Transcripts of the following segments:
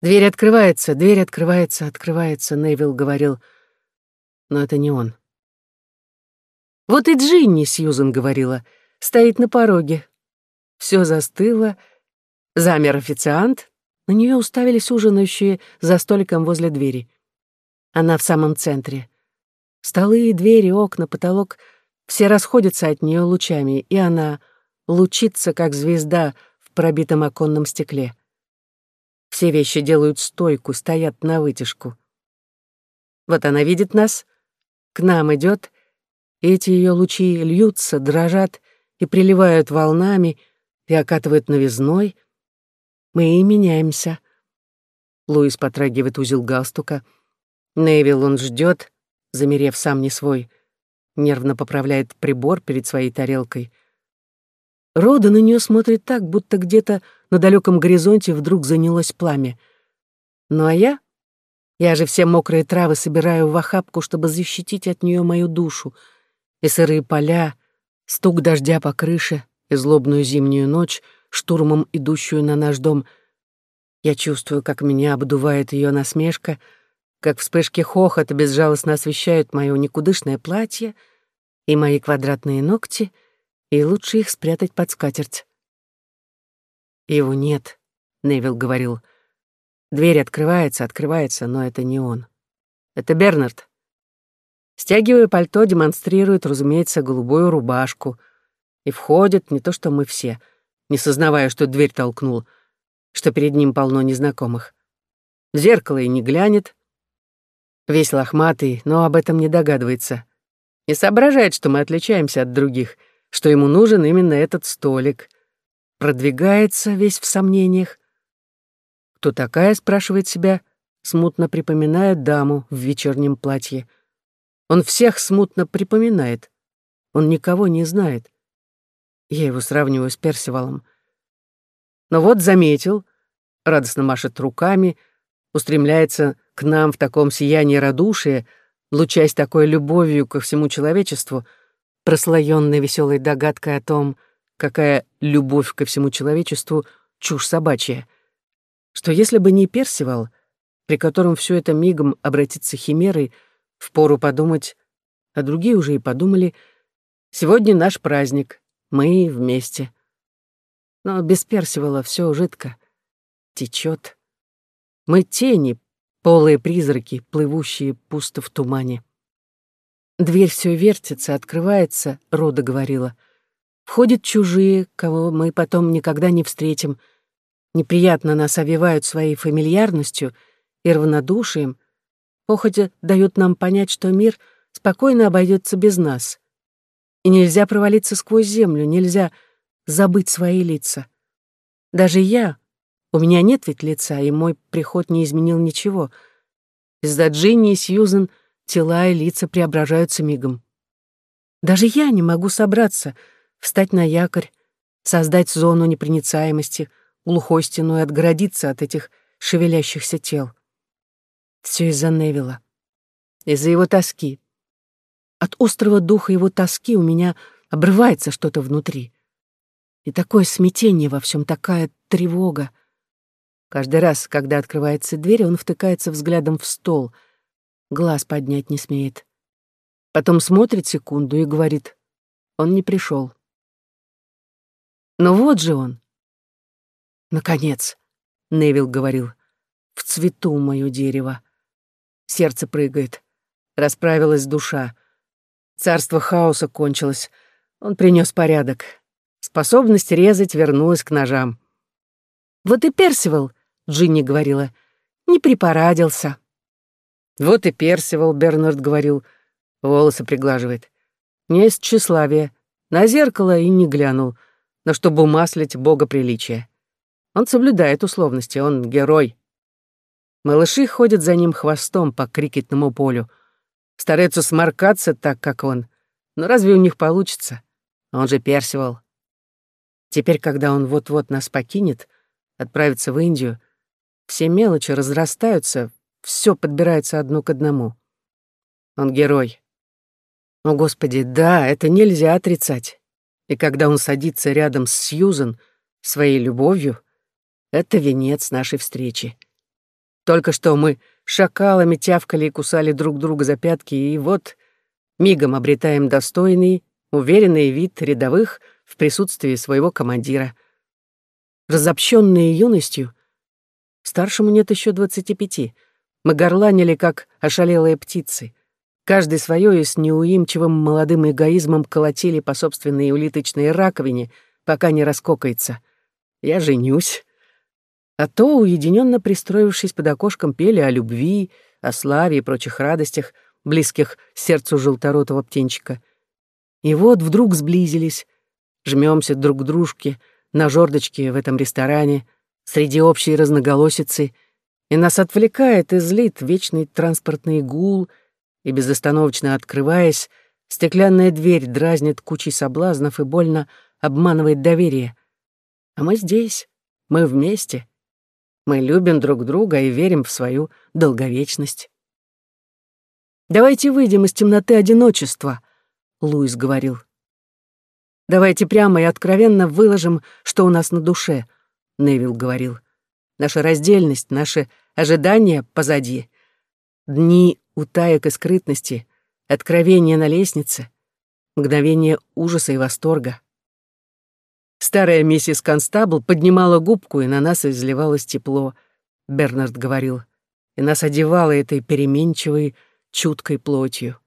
«Дверь открывается, дверь открывается, открывается», — Невил говорил. Но это не он. «Вот и Джинни», — Сьюзен говорила, — «стоит на пороге». Все застыло, замер официант, на нее уставились ужинающие за столиком возле двери. Она в самом центре. Столы, двери, окна, потолок — все расходятся от нее лучами, и она лучится, как звезда в пробитом оконном стекле. Все вещи делают стойку, стоят на вытяжку. Вот она видит нас, к нам идет, и эти ее лучи льются, дрожат и приливают волнами и окатывают новизной. Мы и меняемся. Луис потрагивает узел галстука. Невил он ждет, замерев сам не свой, нервно поправляет прибор перед своей тарелкой. Рода на нее смотрит так, будто где-то на далеком горизонте вдруг занялось пламя. Ну а я? Я же все мокрые травы собираю в охапку, чтобы защитить от нее мою душу. И сырые поля, стук дождя по крыше, и злобную зимнюю ночь, штурмом идущую на наш дом. Я чувствую, как меня обдувает ее насмешка, как вспышки хохота безжалостно освещают мое никудышное платье и мои квадратные ногти, и лучше их спрятать под скатерть. «Его нет», — Невил говорил. «Дверь открывается, открывается, но это не он. Это Бернард». Стягивая пальто, демонстрирует, разумеется, голубую рубашку. И входит не то что мы все, не сознавая, что дверь толкнул, что перед ним полно незнакомых. В зеркало и не глянет. Весь лохматый, но об этом не догадывается. Не соображает, что мы отличаемся от других, что ему нужен именно этот столик — продвигается весь в сомнениях. Кто такая, спрашивает себя, смутно припоминая даму в вечернем платье. Он всех смутно припоминает. Он никого не знает. Я его сравниваю с Персивалом. Но вот заметил, радостно машет руками, устремляется к нам в таком сиянии радушия, лучась такой любовью ко всему человечеству, прослоенной веселой догадкой о том, какая любовь ко всему человечеству — чушь собачья. Что если бы не Персивал, при котором все это мигом обратится химерой, впору подумать, а другие уже и подумали, сегодня наш праздник, мы вместе. Но без Персивала все жидко, течет. Мы тени, полые призраки, плывущие пусто в тумане. Дверь все вертится, открывается, Рода говорила — Входят чужие, кого мы потом никогда не встретим. Неприятно нас овивают своей фамильярностью и равнодушием. Похотя дают нам понять, что мир спокойно обойдется без нас. И нельзя провалиться сквозь землю, нельзя забыть свои лица. Даже я, у меня нет ведь лица, и мой приход не изменил ничего. Из-за Джинни и Сьюзен тела и лица преображаются мигом. Даже я не могу собраться — встать на якорь, создать зону непроницаемости, глухой стеной отгородиться от этих шевелящихся тел. Все из-за Невилла, из-за его тоски. От острого духа его тоски у меня обрывается что-то внутри. И такое смятение во всем, такая тревога. Каждый раз, когда открывается дверь, он втыкается взглядом в стол, глаз поднять не смеет. Потом смотрит секунду и говорит, он не пришел. Но вот же он. Наконец, Невил говорил, в цвету мое дерево. Сердце прыгает. Расправилась душа. Царство хаоса кончилось. Он принес порядок. Способность резать вернулась к ножам. «Вот и Персивал», — Джинни говорила, — «не припорадился». «Вот и Персивал», — Бернард говорил, волосы приглаживает. «Не из тщеславия. На зеркало и не глянул но чтобы умаслить бога приличия. Он соблюдает условности, он герой. Малыши ходят за ним хвостом по крикетному полю, стараются сморкаться так, как он. Но разве у них получится? Он же Персивал. Теперь, когда он вот-вот нас покинет, отправится в Индию, все мелочи разрастаются, все подбирается одно к одному. Он герой. О, Господи, да, это нельзя отрицать. И когда он садится рядом с Сьюзен, своей любовью, это венец нашей встречи. Только что мы шакалами тявкали и кусали друг друга за пятки, и вот мигом обретаем достойный, уверенный вид рядовых в присутствии своего командира. Разобщенные юностью, старшему нет еще двадцати пяти, мы горланили, как ошалелые птицы. Каждый свое и с неуимчивым молодым эгоизмом колотили по собственной улиточной раковине, пока не раскокается. Я женюсь. А то, уединенно пристроившись под окошком, пели о любви, о славе и прочих радостях, близких сердцу желторотого птенчика. И вот вдруг сблизились, жмемся друг к дружке на жердочке в этом ресторане, среди общей разноголосицы, и нас отвлекает и злит вечный транспортный гул — и, безостановочно открываясь, стеклянная дверь дразнит кучей соблазнов и больно обманывает доверие. А мы здесь, мы вместе. Мы любим друг друга и верим в свою долговечность. «Давайте выйдем из темноты одиночества», — Луис говорил. «Давайте прямо и откровенно выложим, что у нас на душе», — Невил говорил. «Наша раздельность, наши ожидания позади. Дни утаек и скрытности, откровения на лестнице, мгновение ужаса и восторга. Старая миссис Констабл поднимала губку, и на нас изливалось тепло, Бернард говорил, и нас одевала этой переменчивой, чуткой плотью.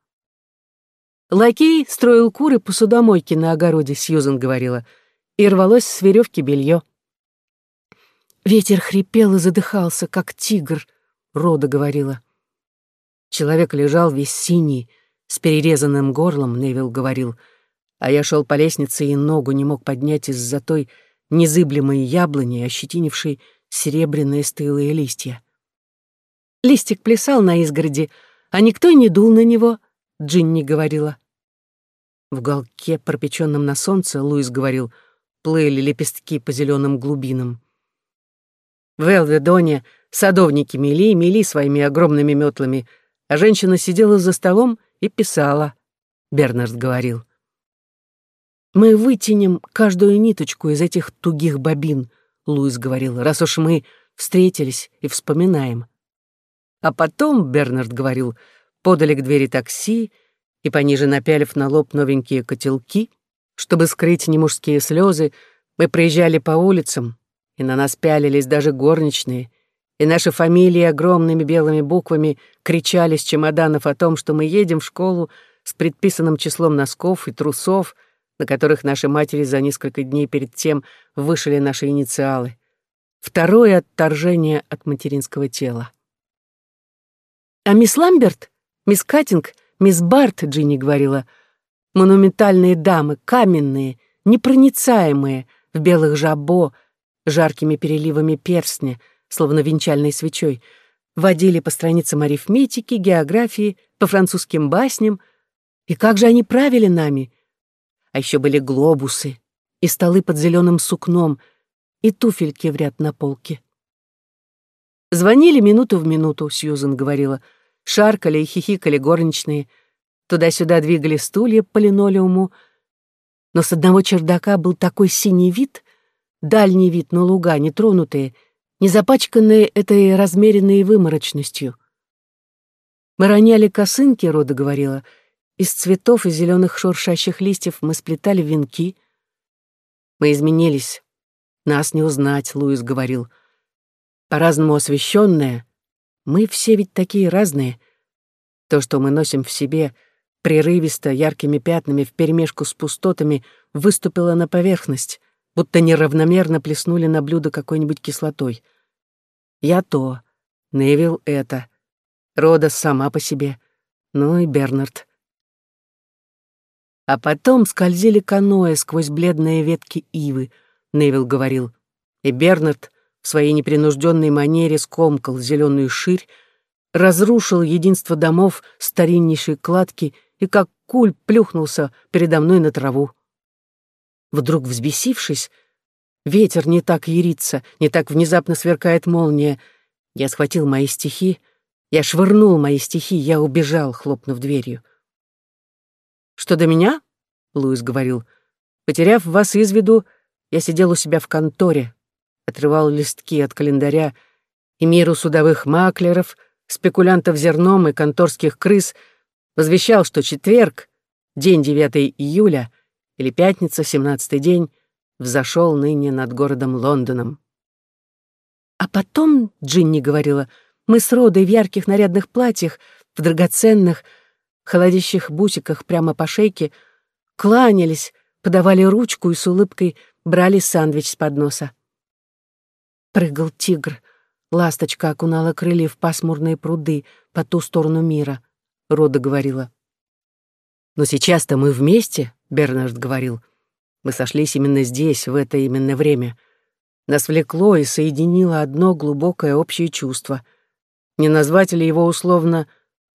Лакей строил куры по судомойке на огороде, Сьюзен говорила, и рвалось с веревки белье. Ветер хрипел и задыхался, как тигр, Рода говорила. Человек лежал весь синий, с перерезанным горлом, Невил говорил, а я шел по лестнице и ногу не мог поднять из-за той незыблемой яблони, ощетинившей серебряные стылые листья. Листик плясал на изгороди, а никто и не дул на него, Джинни говорила. В уголке, пропеченном на солнце, Луис говорил, плыли лепестки по зеленым глубинам. В Элведоне садовники мели и мели своими огромными метлами — а женщина сидела за столом и писала, Бернард говорил. «Мы вытянем каждую ниточку из этих тугих бобин», — Луис говорил, «раз уж мы встретились и вспоминаем». А потом, Бернард говорил, подали к двери такси и, пониже напялив на лоб новенькие котелки, чтобы скрыть немужские слезы, мы проезжали по улицам, и на нас пялились даже горничные — и наши фамилии огромными белыми буквами кричали с чемоданов о том, что мы едем в школу с предписанным числом носков и трусов, на которых наши матери за несколько дней перед тем вышили наши инициалы. Второе отторжение от материнского тела. А мисс Ламберт, мисс Каттинг, мисс Барт, Джинни говорила, монументальные дамы, каменные, непроницаемые, в белых жабо, жаркими переливами перстня — словно венчальной свечой, водили по страницам арифметики, географии, по французским басням. И как же они правили нами? А еще были глобусы, и столы под зеленым сукном, и туфельки в ряд на полке. Звонили минуту в минуту, Сьюзен говорила. Шаркали и хихикали горничные. Туда-сюда двигали стулья по линолеуму. Но с одного чердака был такой синий вид, дальний вид на луга, нетронутые, не запачканные этой размеренной выморочностью. Мы роняли косынки, Рода говорила, из цветов и зеленых шуршащих листьев мы сплетали венки. Мы изменились. Нас не узнать, Луис говорил. По-разному освещенные. Мы все ведь такие разные. То, что мы носим в себе, прерывисто, яркими пятнами вперемешку с пустотами, выступило на поверхность, будто неравномерно плеснули на блюдо какой-нибудь кислотой. Я то, Невил это, Рода сама по себе, ну и Бернард. А потом скользили каноэ сквозь бледные ветки ивы, Невил говорил, и Бернард в своей непринужденной манере скомкал зеленую ширь, разрушил единство домов стариннейшей кладки и как куль плюхнулся передо мной на траву. Вдруг взбесившись, Ветер не так ярится, не так внезапно сверкает молния. Я схватил мои стихи, я швырнул мои стихи, я убежал, хлопнув дверью. «Что до меня?» — Луис говорил. «Потеряв вас из виду, я сидел у себя в конторе, отрывал листки от календаря и миру судовых маклеров, спекулянтов зерном и конторских крыс возвещал, что четверг, день 9 июля, или пятница, 17 день, взошел ныне над городом Лондоном. А потом, Джинни говорила, мы с Родой в ярких нарядных платьях, в драгоценных, холодящих бусиках прямо по шейке, кланялись, подавали ручку и с улыбкой брали сандвич с подноса. Прыгал тигр, ласточка окунала крылья в пасмурные пруды по ту сторону мира, Рода говорила. «Но сейчас-то мы вместе», — Бернард говорил. «Мы сошлись именно здесь, в это именно время. Нас влекло и соединило одно глубокое общее чувство. Не назвать ли его условно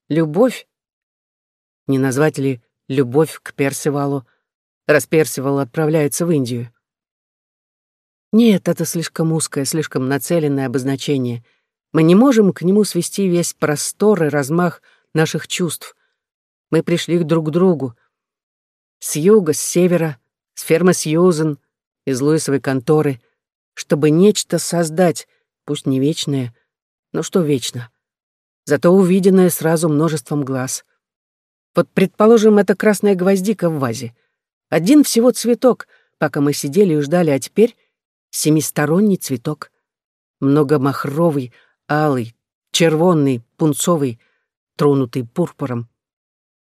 «любовь»? Не назвать ли «любовь к Персивалу», раз Персивал отправляется в Индию? Нет, это слишком узкое, слишком нацеленное обозначение. Мы не можем к нему свести весь простор и размах наших чувств. Мы пришли друг к другу. С юга, с севера, с фермы Сьюзен, из Луисовой конторы, чтобы нечто создать, пусть не вечное, но что вечно. Зато увиденное сразу множеством глаз. Вот, предположим, это красная гвоздика в вазе. Один всего цветок, пока мы сидели и ждали, а теперь семисторонний цветок. Многомахровый, алый, червонный, пунцовый, тронутый пурпуром,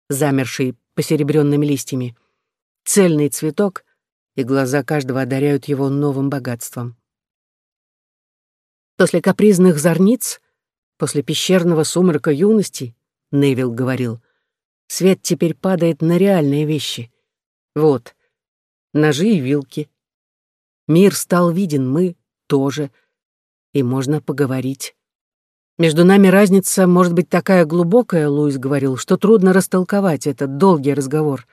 замерший посеребренными листьями. Цельный цветок, и глаза каждого одаряют его новым богатством. После капризных зорниц, после пещерного сумрака юности, Невил говорил, свет теперь падает на реальные вещи. Вот, ножи и вилки. Мир стал виден, мы тоже, и можно поговорить. Между нами разница может быть такая глубокая, Луис говорил, что трудно растолковать этот долгий разговор.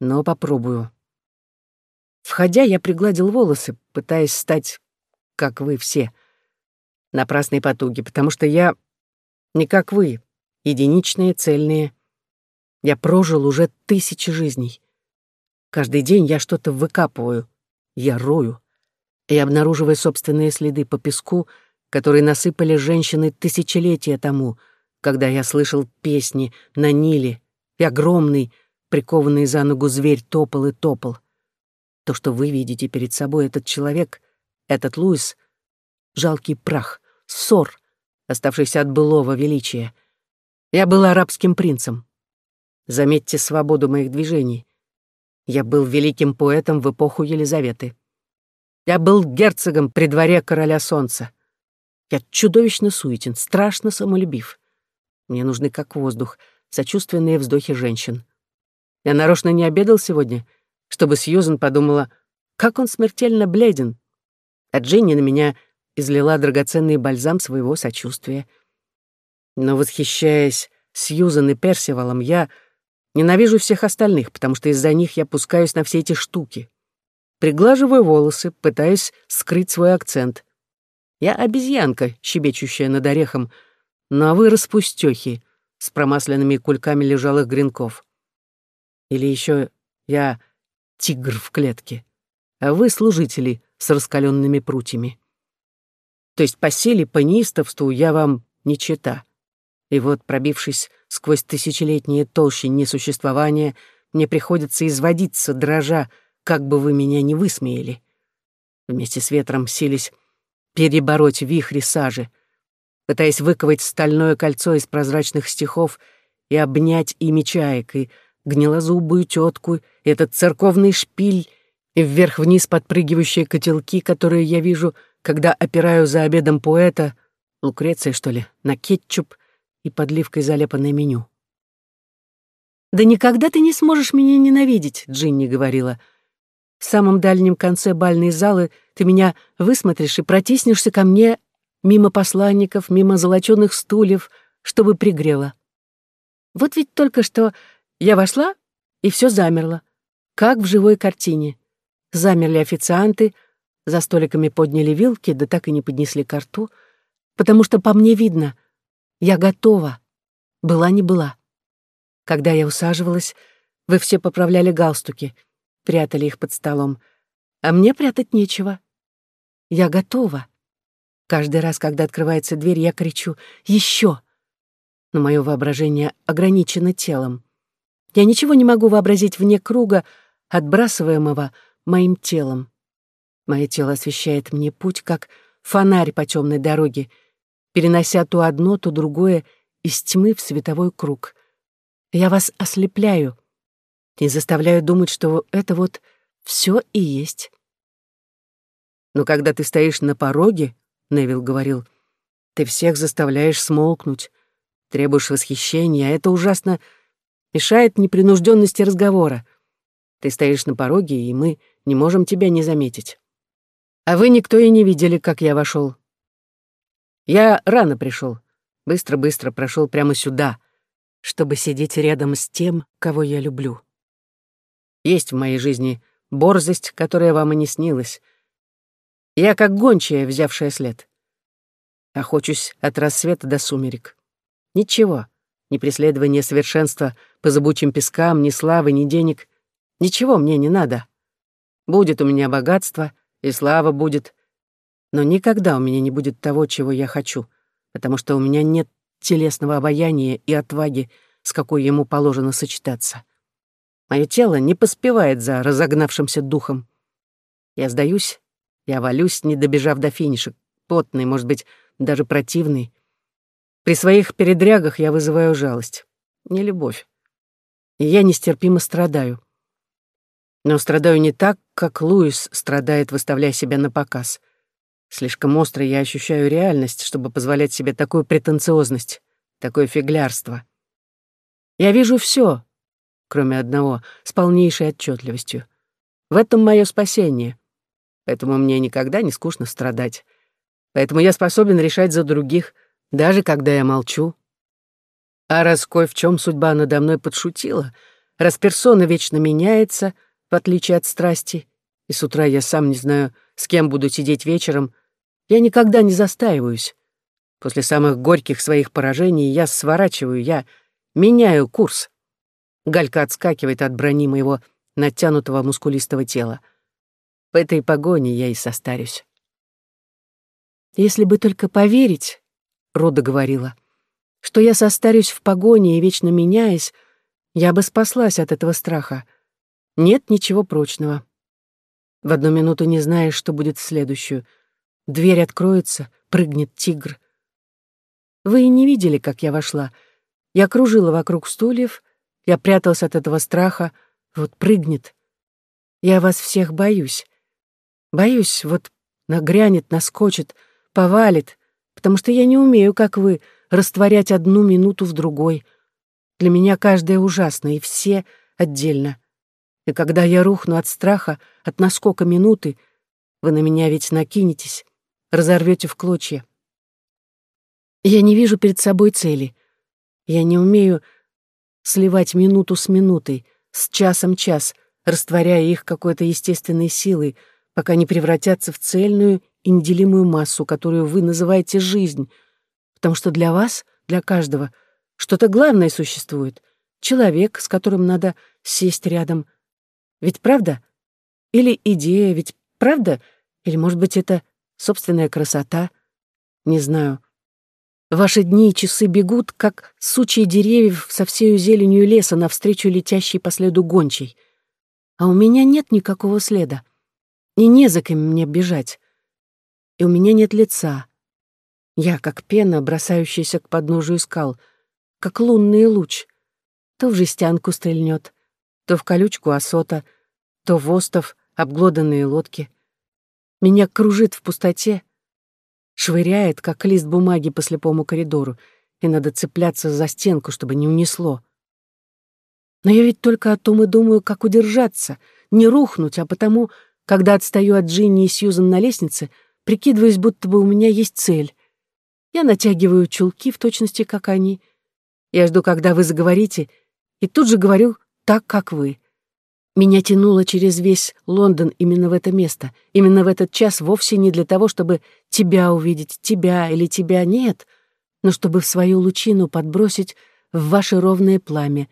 Но попробую. Входя, я пригладил волосы, пытаясь стать, как вы все. Напрасной потуги, потому что я не как вы, единичные, цельные. Я прожил уже тысячи жизней. Каждый день я что-то выкапываю, я рою. И обнаруживая собственные следы по песку — которые насыпали женщины тысячелетия тому, когда я слышал песни на Ниле, и огромный, прикованный за ногу зверь топал и топал. То, что вы видите перед собой, этот человек, этот Луис, жалкий прах, ссор, оставшийся от былого величия. Я был арабским принцем. Заметьте свободу моих движений. Я был великим поэтом в эпоху Елизаветы. Я был герцогом при дворе короля солнца. Я чудовищно суетен, страшно самолюбив. Мне нужны как воздух, сочувственные вздохи женщин. Я нарочно не обедал сегодня, чтобы Сьюзен подумала, как он смертельно бледен. А Дженни на меня излила драгоценный бальзам своего сочувствия. Но, восхищаясь Сьюзен и Персивалом, я ненавижу всех остальных, потому что из-за них я пускаюсь на все эти штуки. Приглаживаю волосы, пытаясь скрыть свой акцент. Я обезьянка, щебечущая над орехом, ну а вы распустёхи с промасленными кульками лежалых гренков. Или еще я тигр в клетке, а вы служители с раскаленными прутьями. То есть по силе, по неистовству я вам не чета. И вот, пробившись сквозь тысячелетние толщи несуществования, мне приходится изводиться, дрожа, как бы вы меня не высмеяли. Вместе с ветром сились перебороть вихри сажи, пытаясь выковать стальное кольцо из прозрачных стихов и обнять ими чаек, и гнилозубую тетку, этот церковный шпиль, и вверх-вниз подпрыгивающие котелки, которые я вижу, когда опираю за обедом поэта, Лукреция, что ли, на кетчуп и подливкой заляпанное меню. «Да никогда ты не сможешь меня ненавидеть», — Джинни говорила, — в самом дальнем конце бальной залы ты меня высмотришь и протиснешься ко мне мимо посланников, мимо золочёных стульев, чтобы пригрело. Вот ведь только что я вошла, и все замерло, как в живой картине. Замерли официанты, за столиками подняли вилки, да так и не поднесли ко рту, потому что по мне видно, я готова, была не была. Когда я усаживалась, вы все поправляли галстуки — прятали их под столом. А мне прятать нечего. Я готова. Каждый раз, когда открывается дверь, я кричу «Еще!». Но мое воображение ограничено телом. Я ничего не могу вообразить вне круга, отбрасываемого моим телом. Мое тело освещает мне путь, как фонарь по темной дороге, перенося то одно, то другое из тьмы в световой круг. Я вас ослепляю и заставляю думать, что это вот все и есть. Но когда ты стоишь на пороге, Невил говорил, ты всех заставляешь смолкнуть, требуешь восхищения, а это ужасно мешает непринужденности разговора. Ты стоишь на пороге, и мы не можем тебя не заметить. А вы никто и не видели, как я вошел. Я рано пришел, быстро-быстро прошел прямо сюда, чтобы сидеть рядом с тем, кого я люблю. Есть в моей жизни борзость, которая вам и не снилась. Я как гончая, взявшая след. Охочусь от рассвета до сумерек. Ничего, ни преследования совершенства по зыбучим пескам, ни славы, ни денег. Ничего мне не надо. Будет у меня богатство — и слава будет. Но никогда у меня не будет того, чего я хочу, потому что у меня нет телесного обаяния и отваги, с какой ему положено сочетаться. Мое тело не поспевает за разогнавшимся духом. Я сдаюсь, я валюсь, не добежав до финиша, потный, может быть, даже противный. При своих передрягах я вызываю жалость, не любовь. И я нестерпимо страдаю. Но страдаю не так, как Луис страдает, выставляя себя на показ. Слишком остро я ощущаю реальность, чтобы позволять себе такую претенциозность, такое фиглярство. Я вижу все, кроме одного, с полнейшей отчетливостью. В этом мое спасение. Поэтому мне никогда не скучно страдать. Поэтому я способен решать за других, даже когда я молчу. А раз кое в чем судьба надо мной подшутила, раз персона вечно меняется — в отличие от страсти, и с утра я сам не знаю, с кем буду сидеть вечером, я никогда не застаиваюсь. После самых горьких своих поражений я сворачиваю, я меняю курс. Галька отскакивает от брони моего натянутого мускулистого тела. В этой погоне я и состарюсь. «Если бы только поверить», — Рода говорила, «что я состарюсь в погоне и вечно меняясь, я бы спаслась от этого страха. Нет ничего прочного. В одну минуту не знаешь, что будет в следующую. Дверь откроется, прыгнет тигр. Вы и не видели, как я вошла. Я кружила вокруг стульев, я пряталась от этого страха. Вот прыгнет. Я вас всех боюсь. Боюсь, вот нагрянет, наскочит, повалит, потому что я не умею, как вы, растворять одну минуту в другой. Для меня каждая ужасно, и все отдельно. И когда я рухну от страха, от наскока минуты, вы на меня ведь накинетесь, разорвете в клочья. Я не вижу перед собой цели. Я не умею сливать минуту с минутой, с часом час, растворяя их какой-то естественной силой, пока не превратятся в цельную и неделимую массу, которую вы называете жизнь, потому что для вас, для каждого, что-то главное существует, человек, с которым надо сесть рядом, ведь правда? Или идея, ведь правда? Или, может быть, это собственная красота? Не знаю. Ваши дни и часы бегут, как сучьи деревьев со всею зеленью леса навстречу летящей по следу гончей. А у меня нет никакого следа. И не за кем мне бежать. И у меня нет лица. Я, как пена, бросающаяся к подножию скал, как лунный луч. То в жестянку стрельнет, то в колючку осота, то в остов обглоданные лодки. Меня кружит в пустоте, швыряет, как лист бумаги по слепому коридору, и надо цепляться за стенку, чтобы не унесло. Но я ведь только о том и думаю, как удержаться, не рухнуть, а потому, когда отстаю от Джинни и Сьюзан на лестнице, прикидываюсь, будто бы у меня есть цель. Я натягиваю чулки в точности, как они. Я жду, когда вы заговорите, и тут же говорю так, как вы. Меня тянуло через весь Лондон именно в это место, именно в этот час вовсе не для того, чтобы тебя увидеть, тебя или тебя нет, но чтобы в свою лучину подбросить в ваше ровное пламя,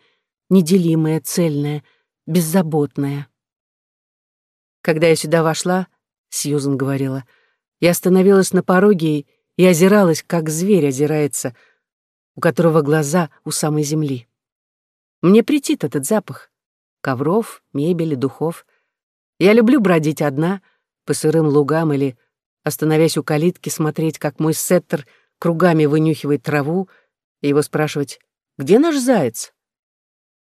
неделимое, цельное, беззаботное. Когда я сюда вошла, Сьюзен говорила, Я остановилась на пороге и озиралась, как зверь озирается, у которого глаза у самой земли. Мне претит этот запах. Ковров, мебели, духов. Я люблю бродить одна по сырым лугам или, остановясь у калитки, смотреть, как мой сеттер кругами вынюхивает траву, и его спрашивать, где наш заяц?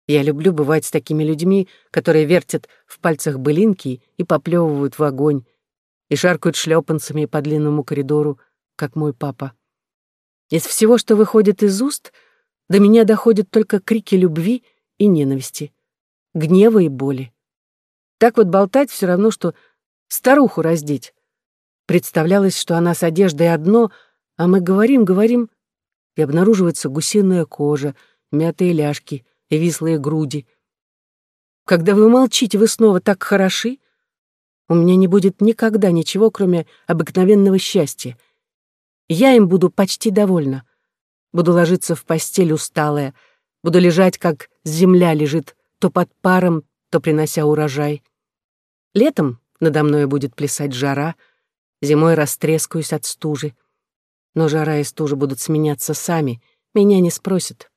Я люблю бывать с такими людьми, которые вертят в пальцах былинки и поплевывают в огонь, и шаркают шлепанцами по длинному коридору, как мой папа. Из всего, что выходит из уст, до меня доходят только крики любви и ненависти, гнева и боли. Так вот болтать все равно, что старуху раздеть. Представлялось, что она с одеждой одно, а мы говорим, говорим, и обнаруживается гусиная кожа, мятые ляжки — и вислые груди. Когда вы молчите, вы снова так хороши. У меня не будет никогда ничего, кроме обыкновенного счастья. Я им буду почти довольна. Буду ложиться в постель усталая, буду лежать, как земля лежит, то под паром, то принося урожай. Летом надо мной будет плясать жара, зимой растрескаюсь от стужи. Но жара и стужа будут сменяться сами, меня не спросят.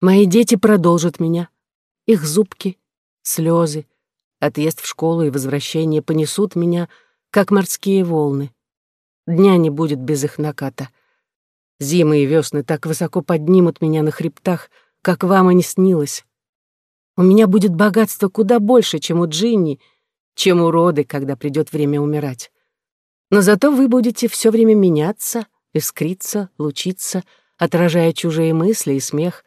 Мои дети продолжат меня. Их зубки, слезы, отъезд в школу и возвращение понесут меня, как морские волны. Дня не будет без их наката. Зимы и весны так высоко поднимут меня на хребтах, как вам и не снилось. У меня будет богатство куда больше, чем у Джинни, чем у Роды, когда придет время умирать. Но зато вы будете все время меняться, искриться, лучиться, отражая чужие мысли и смех,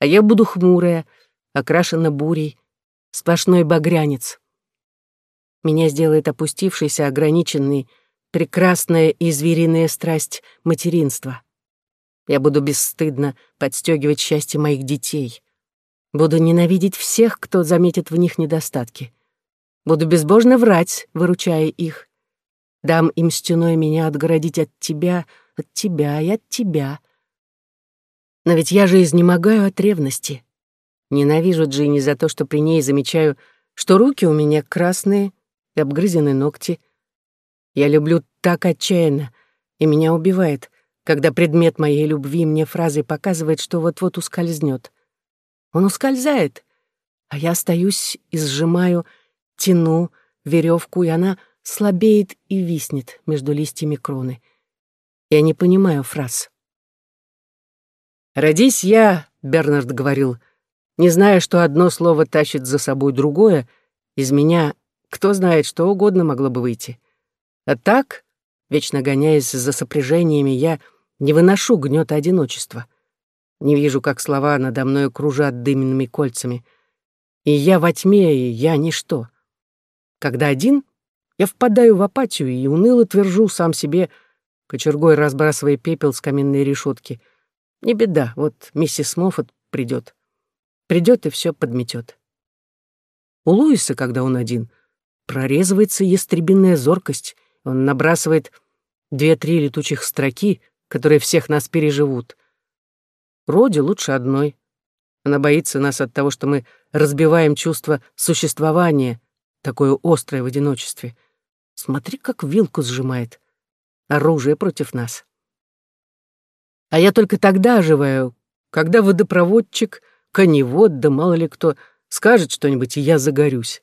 а я буду хмурая, окрашена бурей, сплошной багрянец. Меня сделает опустившийся, ограниченный, прекрасная и звериная страсть материнства. Я буду бесстыдно подстегивать счастье моих детей. Буду ненавидеть всех, кто заметит в них недостатки. Буду безбожно врать, выручая их. Дам им стеной меня отгородить от тебя, от тебя и от тебя — но ведь я же изнемогаю от ревности. Ненавижу Джинни за то, что при ней замечаю, что руки у меня красные и обгрызены ногти. Я люблю так отчаянно, и меня убивает, когда предмет моей любви мне фразой показывает, что вот-вот ускользнет. Он ускользает, а я остаюсь и сжимаю, тяну веревку, и она слабеет и виснет между листьями кроны. Я не понимаю фраз. «Родись я», — Бернард говорил, «не зная, что одно слово тащит за собой другое, из меня кто знает, что угодно могло бы выйти. А так, вечно гоняясь за сопряжениями, я не выношу гнета одиночества. Не вижу, как слова надо мною кружат дымными кольцами. И я во тьме, и я ничто. Когда один, я впадаю в апатию и уныло твержу сам себе, кочергой разбрасывая пепел с каменной решетки — не беда, вот миссис Моффат придет. Придет и все подметет. У Луиса, когда он один, прорезывается ястребиная зоркость. Он набрасывает две-три летучих строки, которые всех нас переживут. Роди лучше одной. Она боится нас от того, что мы разбиваем чувство существования, такое острое в одиночестве. Смотри, как вилку сжимает. Оружие против нас. А я только тогда оживаю, когда водопроводчик, коневод, да мало ли кто, скажет что-нибудь, и я загорюсь.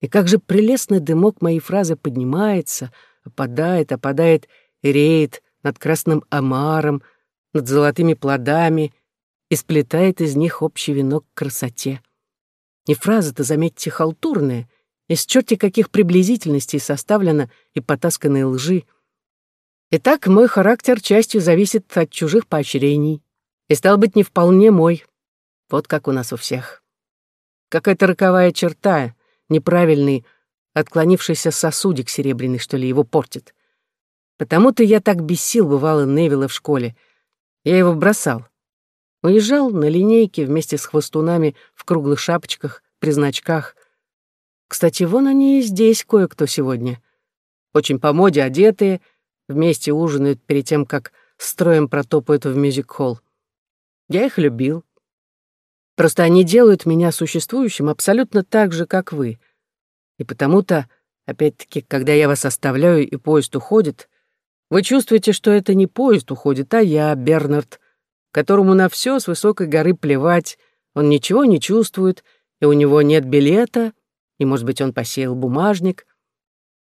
И как же прелестно дымок моей фразы поднимается, опадает, опадает, реет над красным омаром, над золотыми плодами и сплетает из них общий венок к красоте. И фраза-то, заметьте, халтурная, из черти каких приблизительностей составлена и потасканной лжи — Итак, мой характер частью зависит от чужих поощрений. И стал быть, не вполне мой. Вот как у нас у всех. Какая-то роковая черта, неправильный, отклонившийся сосудик серебряный, что ли, его портит. Потому-то я так бесил, бывало, Невилла в школе. Я его бросал. Уезжал на линейке вместе с хвостунами в круглых шапочках, при значках. Кстати, вон они и здесь кое-кто сегодня. Очень по моде одетые — Вместе ужинают перед тем, как строем протопают в мюзик-холл. Я их любил. Просто они делают меня существующим абсолютно так же, как вы. И потому-то Опять-таки, когда я вас оставляю и поезд уходит, вы чувствуете, что это не поезд уходит, а я, Бернард, которому на все с высокой горы плевать, он ничего не чувствует, и у него нет билета, и, может быть, он посеял бумажник.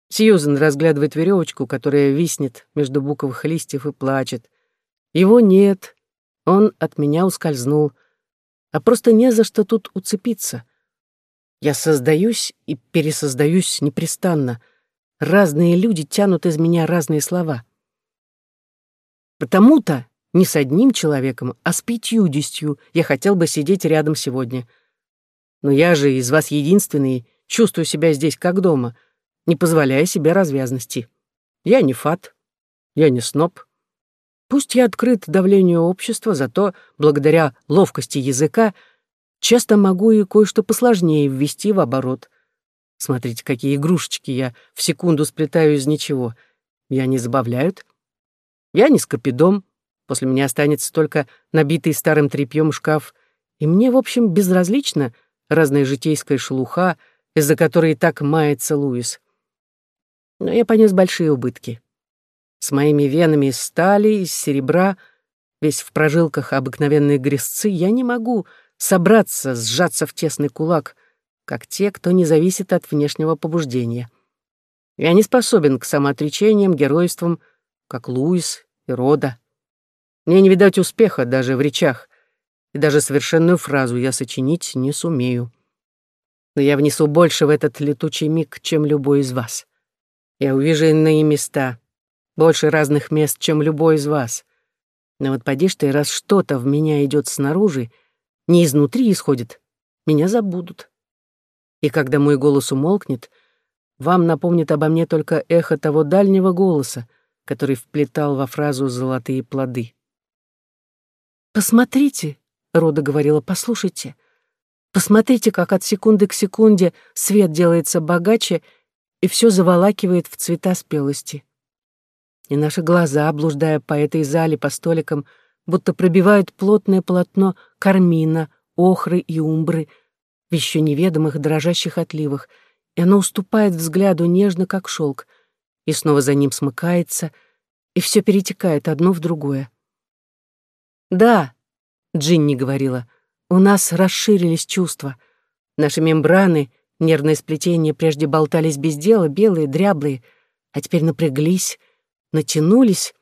Сьюзен разглядывает веревочку, которая виснет между буковых листьев и плачет. Его нет, он от меня ускользнул, а просто не за что тут уцепиться. Я создаюсь и пересоздаюсь непрестанно. Разные люди тянут из меня разные слова. Потому-то не с одним человеком, а с пятьюдесятью я хотел бы сидеть рядом сегодня. Но я же из вас единственный, чувствую себя здесь как дома, не позволяя себе развязности. Я не фат, я не сноб. Пусть я открыт давлению общества, зато благодаря ловкости языка часто могу и кое-что посложнее ввести в оборот. Смотрите, какие игрушечки я в секунду сплетаю из ничего. Я не забавляют, я не скопидом, после меня останется только набитый старым тряпьем шкаф, и мне, в общем, безразлично разная житейская шелуха, из-за которой так мается Луис. Но я понес большие убытки. С моими венами из стали, из серебра, весь в прожилках обыкновенные грязцы, я не могу собраться, сжаться в тесный кулак, как те, кто не зависит от внешнего побуждения. Я не способен к самоотречениям, геройствам, как Луис и Рода. Мне не видать успеха даже в речах, и даже совершенную фразу я сочинить не сумею. Но я внесу больше в этот летучий миг, чем любой из вас. Я увижу иные места, больше разных мест, чем любой из вас. Но вот поди ты, раз что-то в меня идет снаружи, не изнутри исходит, меня забудут. И когда мой голос умолкнет, вам напомнит обо мне только эхо того дальнего голоса, который вплетал во фразу «золотые плоды». «Посмотрите», — Рода говорила, — «послушайте. Посмотрите, как от секунды к секунде свет делается богаче и все заволакивает в цвета спелости. И наши глаза, блуждая по этой зале, по столикам, будто пробивают плотное полотно кармина, охры и умбры в еще неведомых дрожащих отливах, и оно уступает взгляду нежно, как шелк — и снова за ним смыкается, и все перетекает одно в другое. «Да», — Джинни говорила, — «у нас расширились чувства. Наши мембраны, нервные сплетения прежде болтались без дела, белые, дряблые, а теперь напряглись, натянулись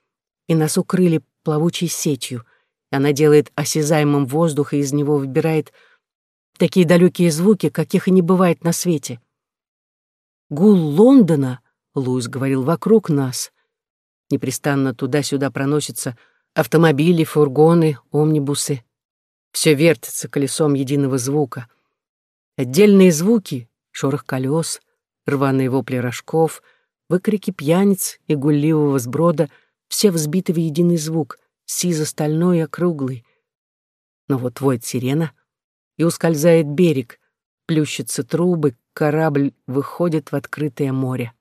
и нас укрыли плавучей сетью. Она делает осязаемым воздух и из него выбирает такие далекие звуки, каких и не бывает на свете. Гул Лондона — Луис говорил, вокруг нас. Непрестанно туда-сюда проносятся автомобили, фургоны, омнибусы. Все вертится колесом единого звука. Отдельные звуки — шорох колес, рваные вопли рожков, выкрики пьяниц и гулливого сброда — все взбиты в единый звук, сизо-стальной и округлый. Но вот воет сирена, и ускользает берег, плющатся трубы, корабль выходит в открытое море.